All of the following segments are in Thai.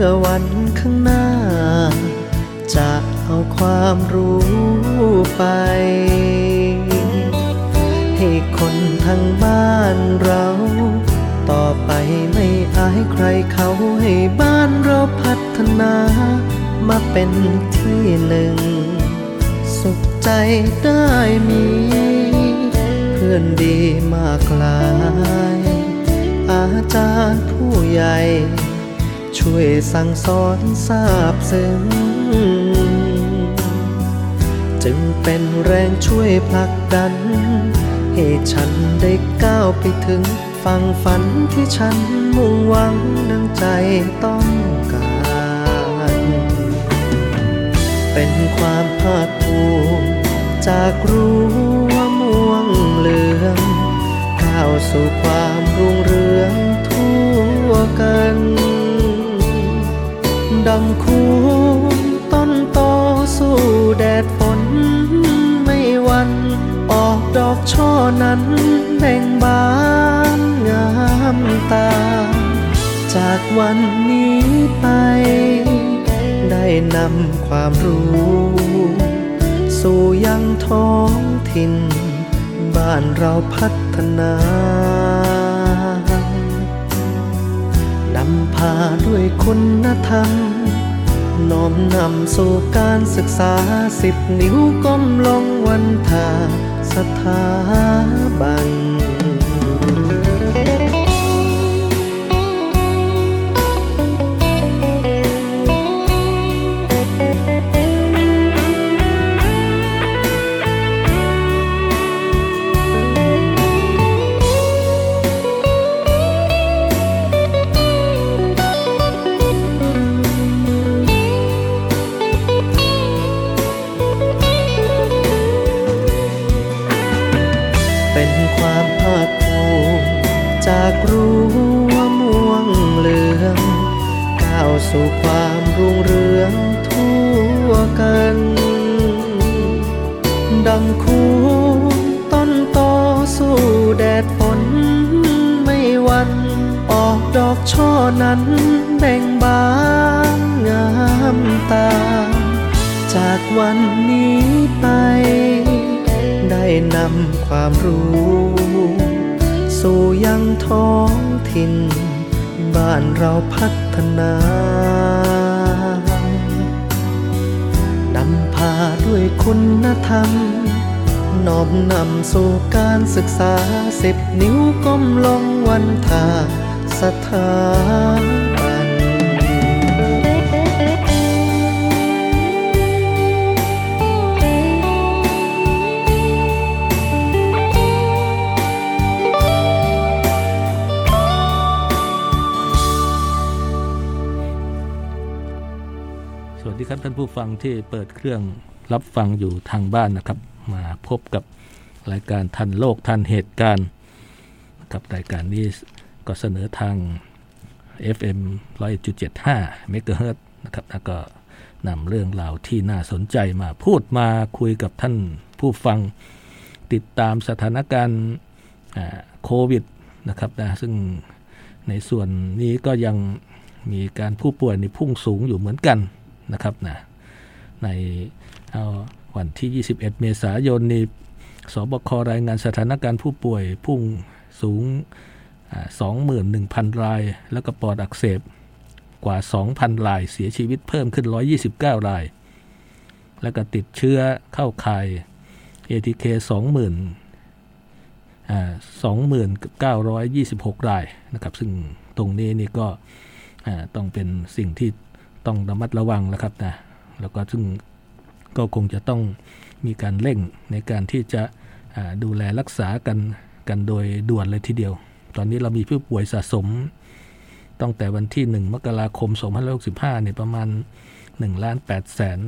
เพื่อวันข้างหน้า จะเอาความรู้ไป ให้คนทางบ้านเรา ต่อไปไม่อายใครเขาให้บ้านเราพัฒนา มาเป็นที่หนึ่ง สุขใจได้มี เพื่อนดีมากลาย อาจารย์ผู้ใหญ่ ช่วยสั่งสอนทราบซึ้งจึงเป็นแรงช่วยผลักดัน ให้ฉันได้ก้าวไปถึงฝั่งฝันที่ฉันมุ่งหวังดังใจต้องการ เป็นความภาคภูมิจากรั้วม่วงเหลืองก้าวสู่ความรุ่งเรืองทั่วกัน ช่อนั้นแบ่งบานงามตา จากวันนี้ไป ได้นำความรู้ สู่ยังท้องถิ่น บ้านเราพัฒนานำพาด้วยคุณธรรม น้อมนำสู่การศึกษาสิบนิ้วก้มลงวันทาสถาบันเป็น สู่ความรุ่งเรืองทั่วกันดังคูต้นโตสู้แดดฝนไม่วัน ออกดอกช่อนั้นแบ่งบานงามตา จากวันนี้ไป ได้นำความรู้ สู่ยังท้องถิ่นบ้านเราพัฒนา คุณธรรมน้อมนำสู่การศึกษาสิบนิ้วก้มลงวันทาสถาบันสวัสดีครับท่านผู้ฟังที่เปิดเครื่อง รับฟังอยู่ทางบ้านนะครับ มาพบกับรายการทันโลกทันเหตุการณ์นะครับรายการนี้ก็เสนอทาง FM 101.75เมกะเฮิรตนะครับแล้วก็นำเรื่องราวที่น่าสนใจมาพูดมาคุยกับท่านผู้ฟังติดตามสถานการณ์โควิดนะครับนะซึ่งในส่วนนี้ก็ยังมีการผู้ป่วยในพุ่งสูงอยู่เหมือนกันนะครับนะใน เอาวันที่ 21 เมษายนนี้สบครายงานสถานการณ์ผู้ป่วยพุ่งสูงอ่า21,000 ราย แล้วก็ปอดอักเสบกว่า 2,000 รายเสียชีวิตเพิ่มขึ้น 129 ราย แล้วก็ติดเชื้อเข้าข่าย ATK 20,000อ่า2926 รายนะครับ ซึ่งตรงนี้นี่ก็ต้องเป็นสิ่งที่ต้องระมัดระวังแล้วครับนะแล้วก็ซึ่ง ก็คงจะต้องมีการเร่งในการที่จะดูแลรักษากันกันโดยด่วนเลยทีเดียว ตอนนี้เรามีผู้ป่วยสะสม ตั้งแต่วันที่ 1 มกราคม 2565เนี่ยประมาณ1ล้าน8แสน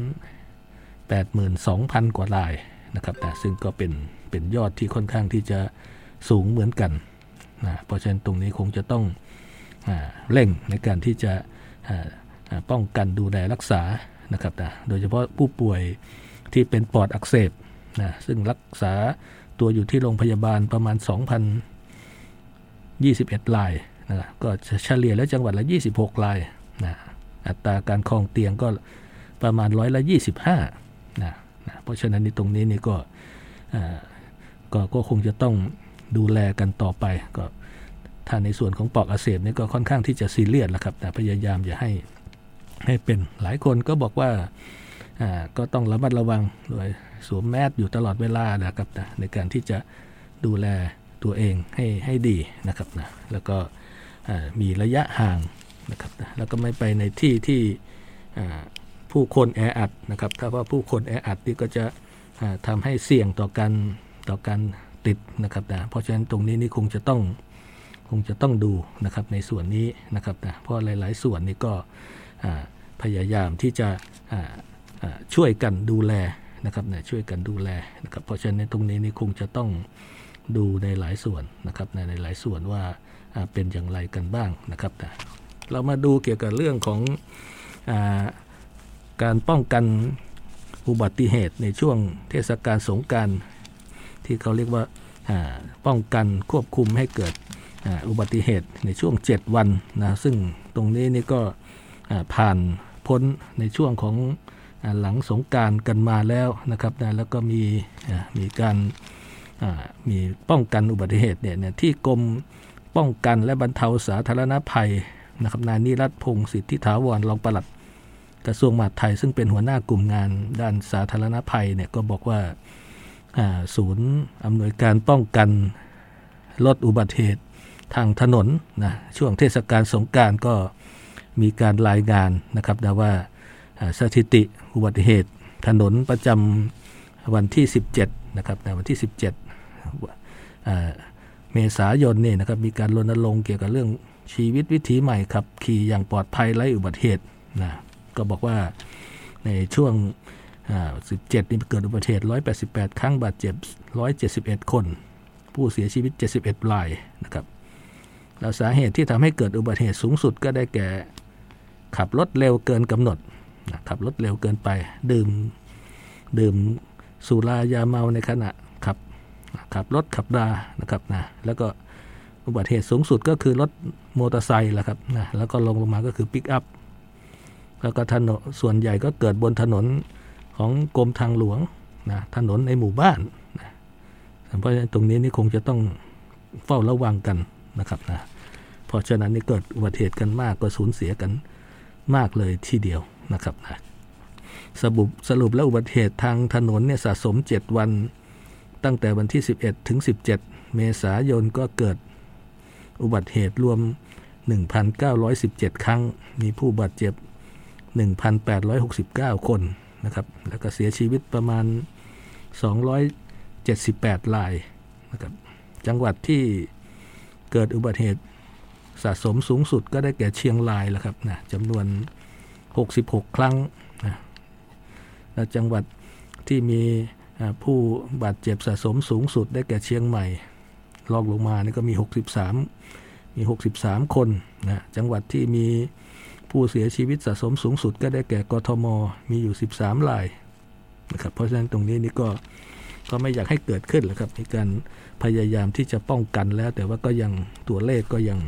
82,000 กว่ารายนะครับแต่ซึ่งก็เป็นเป็นยอดที่ค่อนข้างที่จะสูงเหมือนกันนะเพราะฉะนั้นตรงนี้คงจะต้องอเร่งในการที่จะป้องกันดูแลรักษา นะครับนะโดยเฉพาะผู้ป่วยที่เป็นปอดอักเสบนะซึ่งรักษาตัวอยู่ที่โรงพยาบาลประมาณ 2,021รายนะก็เฉลี่ยแล้วจังหวัดละ 26รายนะอัตราการครองเตียงก็ประมาณร้อยละ25นะนะเพราะฉะนั้นในตรงนี้นี่ก็ก็ก็คงจะต้องดูแลกันต่อไปก็ถ้าในส่วนของปอกอักเสบนี่ก็ค่อนข้างที่จะซีเรียสแล้วครับแต่พยายามอย่าให้ ให้เป็นหลายคนก็บอกว่าก็ต้องระมัดระวังโดยสวมแมสอยู่ตลอดเวลานะครับนะในการที่จะดูแลตัวเองให้ให้ดีนะครับนะแล้วก็มีระยะห่างนะครับนะแล้วก็ไม่ไปในที่ที่ผู้คนแออัดนะครับถ้าว่าผู้คนแออัดนี่ก็จะทำให้เสี่ยงต่อการต่อการติดนะครับนะเพราะฉะนั้นตรงนี้นี่คงจะต้องคงจะต้องดูนะครับในส่วนนี้นะครับนะเพราะหลาย ๆ ส่วนนี่ก็ พยายามที่จะช่วยกันดูแลนะครับนะช่วยกันดูแลนะครับเพราะฉะนั้นตรงนี้นี่คงจะต้องดูในหลายส่วนนะครับในหลายส่วนว่าเป็นอย่างไรกันบ้างนะครับนะเรามาดูเกี่ยวกับเรื่องของอการป้องกันอุบัติเหตุในช่วงเทศกาลสงการที่เขาเรียกว่าป้องกันควบคุมให้เกิดอุบัติเหตุในช่วง 7 วันนะซึ่งตรงนี้นี่ก็ ผ่านพ้นในช่วงของหลังสงการกันมาแล้วนะครับนะแล้วก็มีมีการมีป้องกันอุบัติเหตุเนี่ยที่กรมป้องกันและบรรเทาสาธารณภัยนะครับนายนิรัตพงศ์สิทธิถาวรรองปลัดกระทรวงมหาดไทยซึ่งเป็นหัวหน้ากลุ่มงานด้านสาธารณภัยเนี่ยก็บอกว่าศูนย์อำนวยการป้องกันลดอุบัติเหตุทางถนนนะช่วงเทศกาลสงการก็ มีการรายงานนะครับแต่ว่าสถิติอุบัติเหตุถนนประจำวันที่ 17นะครับในวันที่ 17 เมษายนนี่นะครับมีการรณรงค์เกี่ยวกับเรื่องชีวิตวิถีใหม่ขับขี่อย่างปลอดภัยไร้อุบัติเหตุนะก็บอกว่าในช่วง17 นี่เกิดอุบัติเหตุ 188 ครั้งบาดเจ็บ 171 คน ผู้เสียชีวิต 71 รายนะครับ แล้วสาเหตุที่ทำให้เกิดอุบัติเหตุสูงสุดก็ได้แก่ ขับรถเร็วเกินกำหนดขับรถเร็วเกินไป ดื่มดื่มสุรายาเมาในขณะขับขับรถขับรานะครับนะแล้วก็อุบัติเหตุสูงสุดก็คือรถมอเตอร์ไซค์แหละครับนะแล้วก็ลงลงมาก็คือปิกอัพแล้วก็ถนนส่วนใหญ่ก็เกิดบนถนนของกรมทางหลวงนะถนนในหมู่บ้านนะเพราะฉะนั้นตรงนี้นี่คงจะต้องเฝ้าระวังกันนะครับนะเพราะฉะนั้นนี่เกิดอุบัติเหตุกันมากก็สูญเสียกัน มากเลยทีเดียวนะครับนะสรุปสรุปแล้วอุบัติเหตุทางถนนเนี่ยสะสม 7 วัน ตั้งแต่วันที่ 11 ถึง 17 เมษายนก็เกิดอุบัติเหตุรวม 1,917 ครั้ง มีผู้บาดเจ็บ 1,869 คนนะครับ แล้วก็เสียชีวิตประมาณ 278รายนะครับ จังหวัดที่เกิดอุบัติเหตุ สะสมสูงสุดก็ได้แก่เชียงรายแล้วครับนะจำนวน 66 ครั้งนะและจังหวัดที่มีผู้บาดเจ็บสะสมสูงสุดได้แก่เชียงใหม่ลองลงมานี่ก็มี 63 มี 63 คนนะจังหวัดที่มีผู้เสียชีวิตสะสมสูงสุด ก็ได้แก่กทม มีอยู่ 13รายนะครับเพราะฉะนั้นตรงนี้นี่ก็ก็ไม่อยากให้เกิดขึ้นแหละครับในการพยายามที่จะป้องกันแล้ว แต่ว่าก็ยังตัวเลขก็ยัง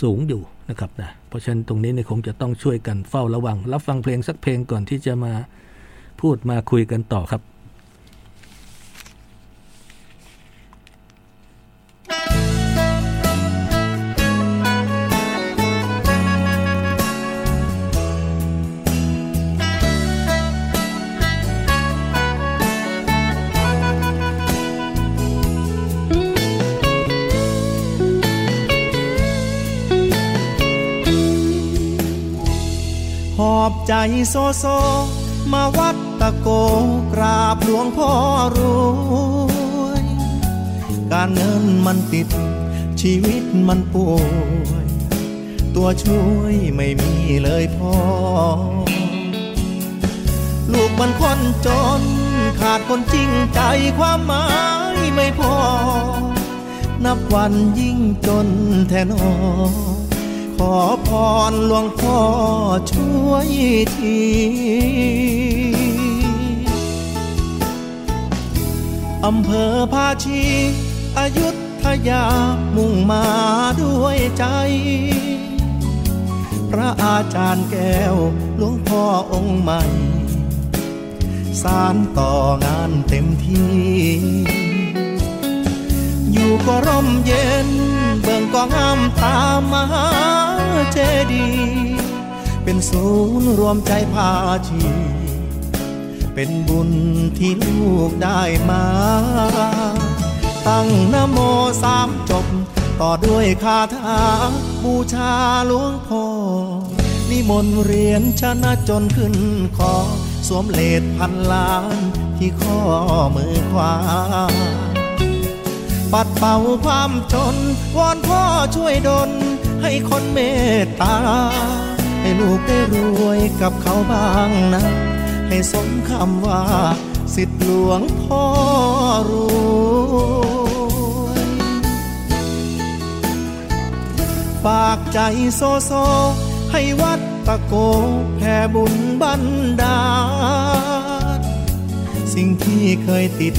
สูงอยู่นะครับนะเพราะฉะนั้นตรงนี้เนี่ยคงจะต้องช่วยกันเฝ้าระวัง รับฟังเพลงสักเพลงก่อนที่จะมาพูดมาคุยกันต่อครับ โซโซ มาวัดตะโกกราบหลวงพ่อรวย การเงินมันติด ชีวิตมันป่วย ตัวช่วยไม่มีเลยพ่อ ลูกมันคนจน ขาดคนจริงใจความหมายไม่พอ นับวันยิ่งจนแทนอ ขอพรหลวงพ่อช่วยทีอำเภอภาชีอายุทยามุ่งมาด้วยใจ พระอาจารย์แก้วหลวงพ่อองค์ใหม่ สารต่องานเต็มที่ อยู่ก็ร่มเย็น เบิ่งก็งามตามมหาเจดี เป็นศูนย์รวมใจพาชี เป็นบุญที่ลูกได้มา ตั้งนโมสามจบ ต่อด้วยคาถาบูชาหลวงพ่อนิมนต์เรียนชนะจนขึ้นคอสวมเลดพันล้านที่ข้อมือขวา ปัดเป่าความจน วอนพ่อช่วยดล ให้คนเมตตา ให้ลูกได้รวยกับเขาบ้างนะ ให้สมคำว่า สิทธิหลวงพ่อรวยฝากใจโซโซ ให้วัดตะโกแผ่บุญบันดาลสิ่งที่เคยติด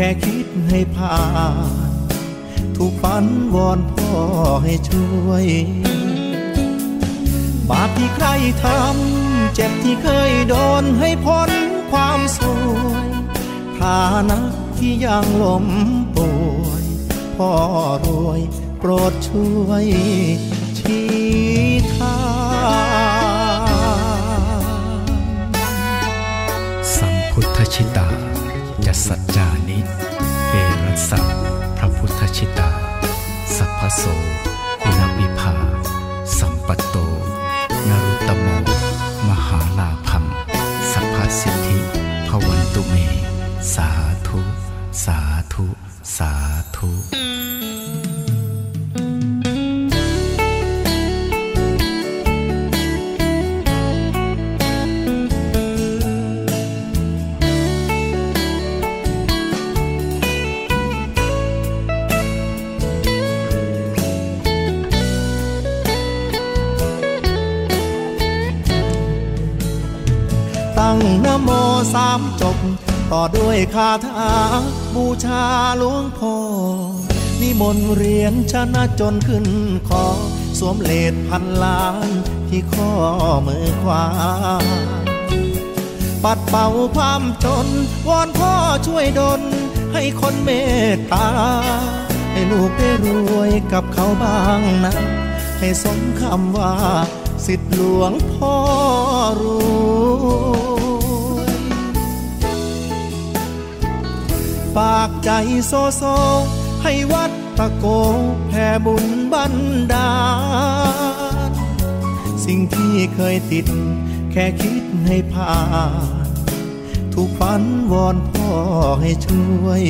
แค่คิดให้ผ่าน ถูกฝันวอนพ่อให้ช่วย บาปที่ใครทำ เจ็บที่เคยโดนให้พ้นความสวยฐานะที่ยังล้มป่วยพ่อรวยโปรดช่วยชี้ทางสัมพุทธชิตา สัจจานิ เอรัสสะพระพุทธชิตา สัพพโส งนโมสามจบ ต่อด้วยคาถาบูชาหลวงพ่อนิมนต์เรียนชนะจนขึ้นคอสวมเลดพันล้านที่ข้อมือขวา ปัดเป่าความจน วอนพ่อช่วยดลให้คนเมตตา ให้ลูกได้รวยกับเขาบ้างนะ ให้สมคำว่า สิทธิหลวงพ่อรู้ ฝากใจโซโซ ให้วัดตะโกแผ่บุญบันดาล สิ่งที่เคยติด แค่คิดให้ผ่านถูกฝันวอนพ่อให้ช่วย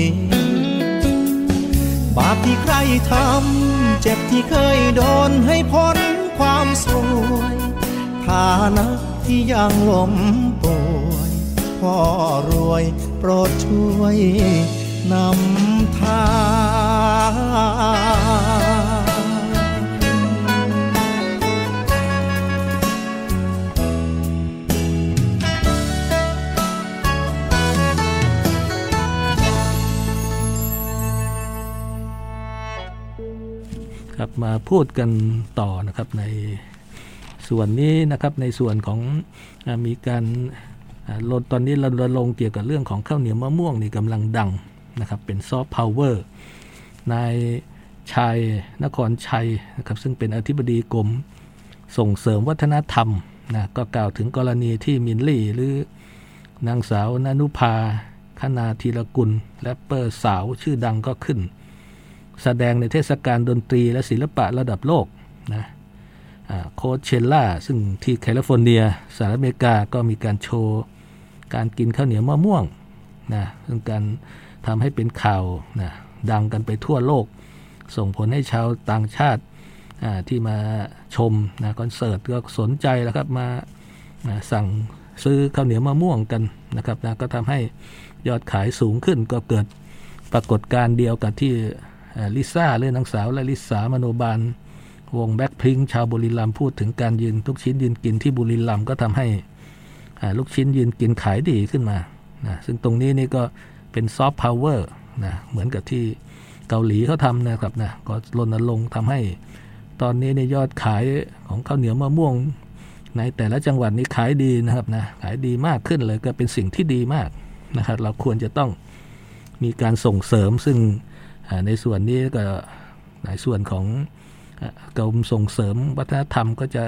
บาปที่ใครทำ เจ็บที่เคยโดนให้พ้นความสวยฐานะที่ยังล้มป่วยพ่อรวย โปรดช่วยนำทางครับมาพูดกันต่อนะครับในส่วนนี้นะครับในส่วนของมีการ ตอนนี้เรารณรงเกี่ยวกับเรื่องของข้าวเหนียวมะม่วงนี่กำลังดังนะครับเป็นซอฟต์พาวเวอร์นายชัยนครชัยนะครับซึ่งเป็นอธิบดีกรมส่งเสริมวัฒนธรรมนะก็กล่าวถึงกรณีที่มินลี่หรือนางสาวนานุภาคณาธีรกุลแรปเปอร์สาวชื่อดังก็ขึ้น แสดงในเทศกาลดนตรีและศิลปะระดับโลกนะโคเชล่าซึ่งที่แคลิฟอร์เนียสหรัฐอเมริกาก็มีการโชว์ การกินข้าวเหนียวมะม่วงนะซึ่งการทำให้เป็นข่าวนะดังกันไปทั่วโลก ส่งผลให้ชาวต่างชาติที่มาชมนะคอนเสิร์ตก็สนใจแล้วครับมานะสั่งซื้อข้าวเหนียวมะม่วงกันนะครับนะก็ทำให้ยอดขายสูงขึ้นก็เกิดปรากฏการณ์เดียวกับที่ลิซ่าหรือนางสาวลลิษามโนบาล วงแบ็คพิงชาวบุรีรัมย์พูดถึงการกินลูกชิ้นยืนกินที่บุรีรัมย์ก็ทำให้ ลูกชิ้นยืนกินขายดีขึ้นมานะซึ่งตรงนี้นี่ก็เป็นซอฟต์พาวเวอร์นะเหมือนกับที่เกาหลีเขาทำนะครับนะก็รณรงค์ทำให้ตอนนี้ในยอดขายของข้าวเหนียวมะม่วง ในแต่ละจังหวัดนี้ขายดีนะครับนะขายดีมากขึ้นเลยก็เป็นสิ่งที่ดีมากนะครับเราควรจะต้องมีการส่งเสริมซึ่งในส่วนนี้ก็ในส่วนของกรมส่งเสริมวัฒนธรรมก็จะ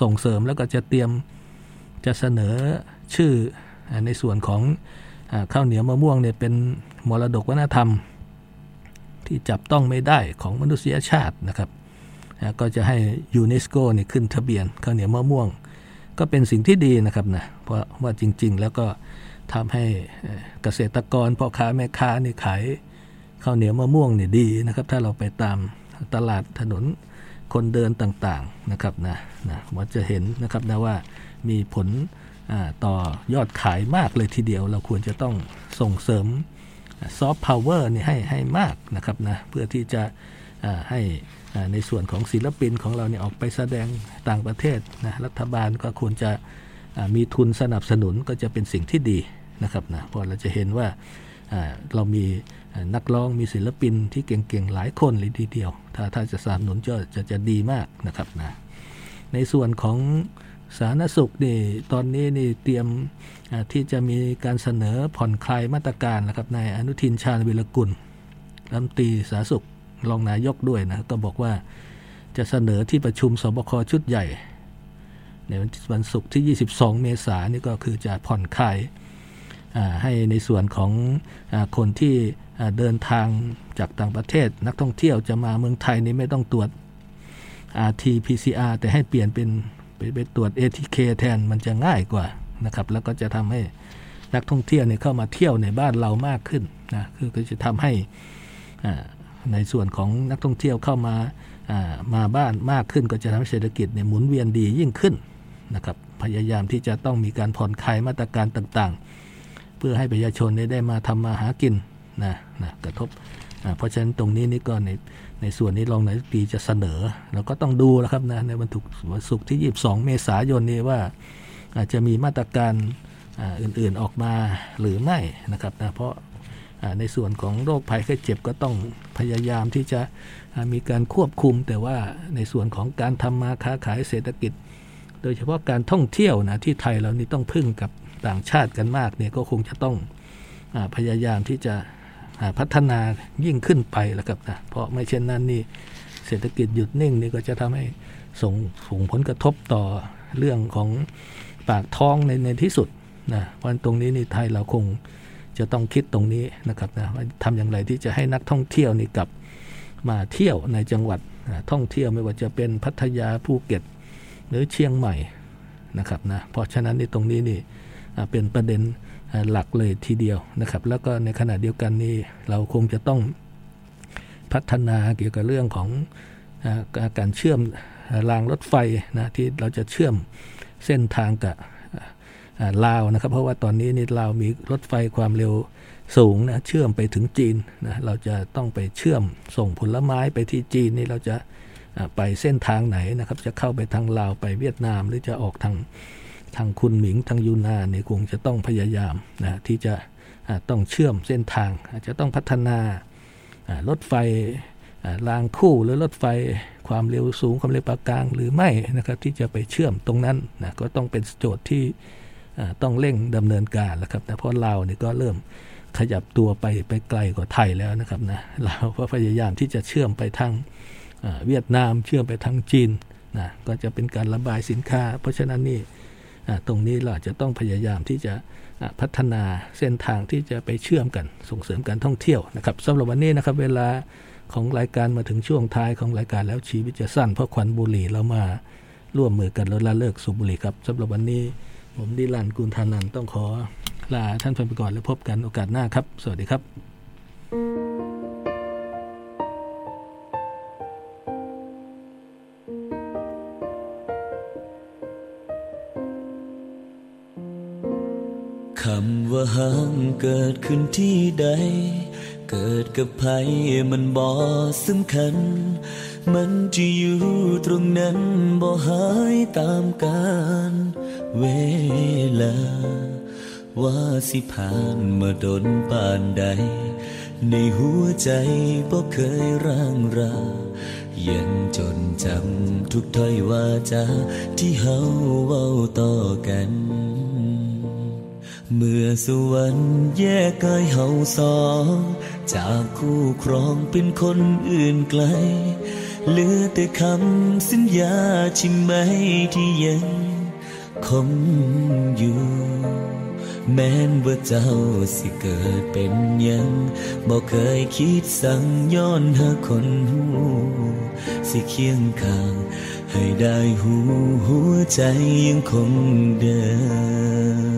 ส่งเสริมแล้วก็จะเตรียม จะเสนอชื่อในส่วนของข้าวเหนียวมะม่วงเนี่ยเป็นมรดกวัฒนธรรม ที่จับต้องไม่ได้ของมนุษยชาตินะครับก็จะให้ยูเนสโกเนี่ยขึ้นทะเบียนข้าวเหนียวมะม่วง ก็เป็นสิ่งที่ดีนะครับนะเพราะว่าจริง ๆ แล้วก็ทำให้เกษตรกรพ่อค้าแม่ค้านี่ขายข้าวเหนียวมะม่วงเนี่ยดีนะครับ ถ้าเราไปตามตลาดถนนคนเดินต่างๆนะครับนะนะมันจะเห็นนะครับนะว่า มีผลต่อยอดขายมากเลยทีเดียว เราควรจะต้องส่งเสริมซอฟต์พาวเวอร์นี่ให้ให้มากนะครับนะเพื่อที่จะให้ในส่วนของศิลปินของเราเนี่ยออกไปแสดงต่างประเทศนะรัฐบาลก็ควรจะมีทุนสนับสนุนก็จะเป็นสิ่งที่ดีนะครับนะเพราะเราจะเห็นว่าเรามีนักร้องมีศิลปินที่เก่งๆหลายคนเลยทีเดียว ถ้าถ้าจะสนับสนุนจะจะจะดีมากนะครับนะในส่วนของ สาธารณสุขนี่ตอนนี้นี่เตรียมที่จะมีการเสนอผ่อนคลายมาตรการนะครับนายอนุทินชาญวิรกุลรัฐมนตรีสาธารณสุขรองนายกด้วยนะก็บอกว่าจะเสนอที่ประชุมสบคชุดใหญ่ ในวันศุกร์ที่ 22 เมษายนนี่ก็คือจะผ่อนคลายให้ในส่วนของอคนที่เดินทางจากต่างประเทศ นักท่องเที่ยวจะมาเมืองไทยนี้ไม่ต้องตรวจ RT PCR แต่ให้เปลี่ยนเป็น ไปไปตรวจ ATK แทนมันจะง่ายกว่านะครับ แล้วก็จะทำให้นักท่องเที่ยวเนี่ยเข้ามาเที่ยวในบ้านเรามากขึ้นนะคือก็จะทำให้ในส่วนของนักท่องเที่ยวเข้ามามาบ้านมากขึ้น ก็จะทำให้เศรษฐกิจเนี่ยหมุนเวียนดียิ่งขึ้นนะครับพยายามที่จะต้องมีการผ่อนคลายมาตรการต่างๆ เพื่อให้ประชาชนได้มาทำมาหากินนะนะกระทบ เพราะฉะนั้นตรงนี้นี่ก็ใน ในส่วนนี้รองนายกปีจะเสนอเราก็ต้องดูนะครับนะในวันศุกร์ที่ 22 เมษายนนี้ว่าอาจจะมีมาตรการอื่นๆออกมาหรือไม่นะครับนะเพราะในส่วนของโรคภัยไข้เจ็บก็ต้องพยายามที่จะมีการควบคุม แต่ว่าในส่วนของการทำมาค้าขายเศรษฐกิจ โดยเฉพาะการท่องเที่ยวนะที่ไทยเรานี่ต้องพึ่งกับต่างชาติกันมากเนี่ยก็คงจะต้องอพยายามที่จะ พัฒนายิ่งขึ้นไปแล้วครับนะเพราะไม่เช่นนั้นนี่เศรษฐกิจหยุดนิ่งนี่ก็จะทำให้ส่งส่งผลกระทบต่อเรื่องของปากท้องในในที่สุดนะวันตรงนี้นี่ไทยเราคงจะต้องคิดตรงนี้นะครับนะว่าทำอย่างไรที่จะให้นักท่องเที่ยวนี่กลับมาเที่ยวในจังหวัดท่องเที่ยวไม่ว่าจะเป็นพัทยาภูเก็ต หรือเชียงใหม่นะครับนะเพราะฉะนั้นในตรงนี้นี่ เป็นประเด็นหลักเลยทีเดียวนะครับ แล้วก็ในขณะเดียวกันนี้เราคงจะต้องพัฒนาเกี่ยวกับเรื่องของการเชื่อมรางรถไฟนะที่เราจะเชื่อมเส้นทางกับลาวนะครับ เพราะว่าตอนนี้นี่ลาวมีรถไฟความเร็วสูงนะเชื่อมไปถึงจีนนะเราจะต้องไปเชื่อมส่งผลไม้ไปที่จีนนี่เราจะไปเส้นทางไหนนะครับ จะเข้าไปทางลาวไปเวียดนามหรือจะออกทาง ทางคุณหมิงทางยูนาเนี่ยคงจะต้องพยายามนะที่จะต้องเชื่อมเส้นทาง อาจจะต้องพัฒนารถไฟรางคู่หรือรถไฟความเร็วสูงความเร็วปานกลางหรือไม่นะครับที่จะไปเชื่อมตรงนั้นนะก็ต้องเป็นโจทย์ที่ต้องเร่งดำเนินการแล้วครับแต่เพราะเราเนี่ยก็เริ่มขยับตัวไปไปไกลกว่าไทยแล้วนะครับนะเราก็พยายามที่จะเชื่อมไปทางเวียดนามเชื่อมไปทางจีนนะก็จะเป็นการระบายสินค้า เพราะฉะนั้นนี่ ตรงนี้เราจะต้องพยายามที่จะพัฒนาเส้นทางที่จะไปเชื่อมกันส่งเสริมการท่องเที่ยวนะครับสำหรับวันนี้นะครับเวลาของรายการมาถึงช่วงท้ายของรายการแล้วชีวิตจะสั้นเพราะควันบุหรี่เรามาร่วมมือกันลดละเลิกสูบบุหรี่ครับสำหรับวันนี้ผมดิลันกุลธานันต้องขอลาท่านไปก่อนแล้วพบกันโอกาสหน้าครับ สวัสดีครับ คำว่าห้างเกิดขึ้นที่ใด เกิดกับใครมันบ่สำคัญ มันจะอยู่ตรงนั้นบ่หายตามกาลเวลา ว่าสิผ่านมาดนปานใด ในหัวใจบ่เคยร่างรายังจนจำทุกถ้อยวาจาที่เฮาเว้าต่อกัน เมื่อสวรรค์แยกกายเฮาสองจากคู่ครองเป็นคนอื่นไกล เหลือแต่คำสัญญาใช่ไหมที่ยังคงอยู่ แม้นว่าเจ้าสิเกิดเป็นยังบอกเคยคิดสั่งย้อนหาคนหูสิเคียงข้าง ให้ได้หูหัวใจยังคงเดิม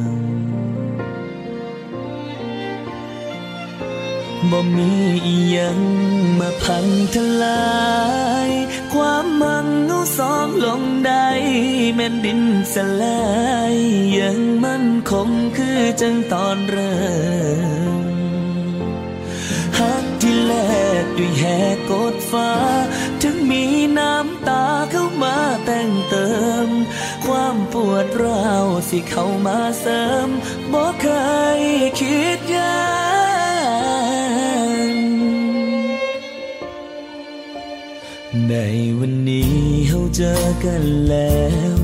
บ่มีอีหยังมาพังทลาย ความมังเงาสองลงได้แม่นดินสลายยังมันคงคือจังตอนเริ่มหักที่แลกด้วยแหกกดฟ้า ถึงมีน้ำตาเข้ามาแต่งเติม ความปวดร้าวสิเข้ามาเสริมบ่เคยคิด ในวันนี้เฮาเจอกันแล้ว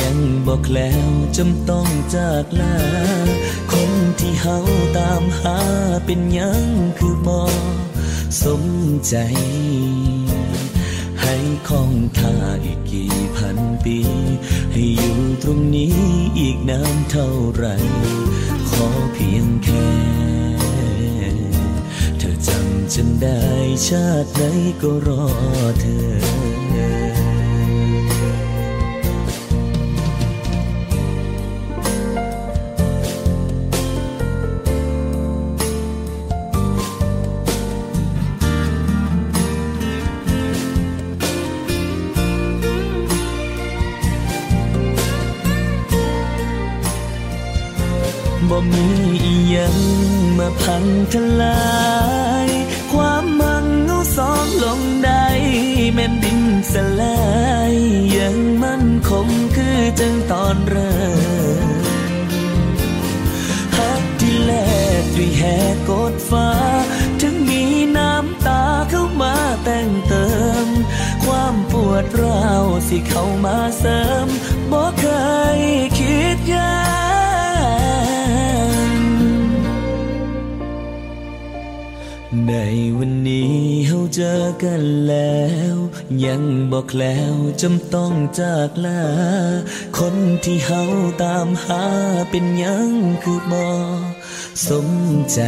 ยังบอกแล้วจำต้องจากลา คนที่เฮาตามหาเป็นยังคือบอสมใจ ให้คองท่าอีกกี่พันปี ให้อยู่ตรงนี้อีกนานเท่าไหรขอเพียงแค่ ฉันได้ชาติไหนก็รอเธอ บ่มีอีหยังมาพังทลาย แม่นดินสลายยังมันคงคือจังตอนเริ่มหักที่แลกด้วยแหกกดฟ้า ถึงมีน้ำตาเข้ามาแต่งเติม ความปวดร้าวสิเข้ามาเสริมบ่เคยคิดยานในวันนี้ เจอกันแล้ว ยังบอกแล้วจำต้องจากลา คนที่เฮาตามหาเป็นยังคือบอสมใจ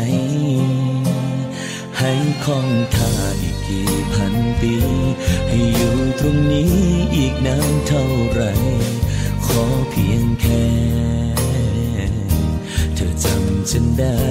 ให้คองท่าอีกกี่พันปี ให้อยู่ตรงนี้อีกนานเท่าไหรขอเพียงแค่ เธอจำฉันได้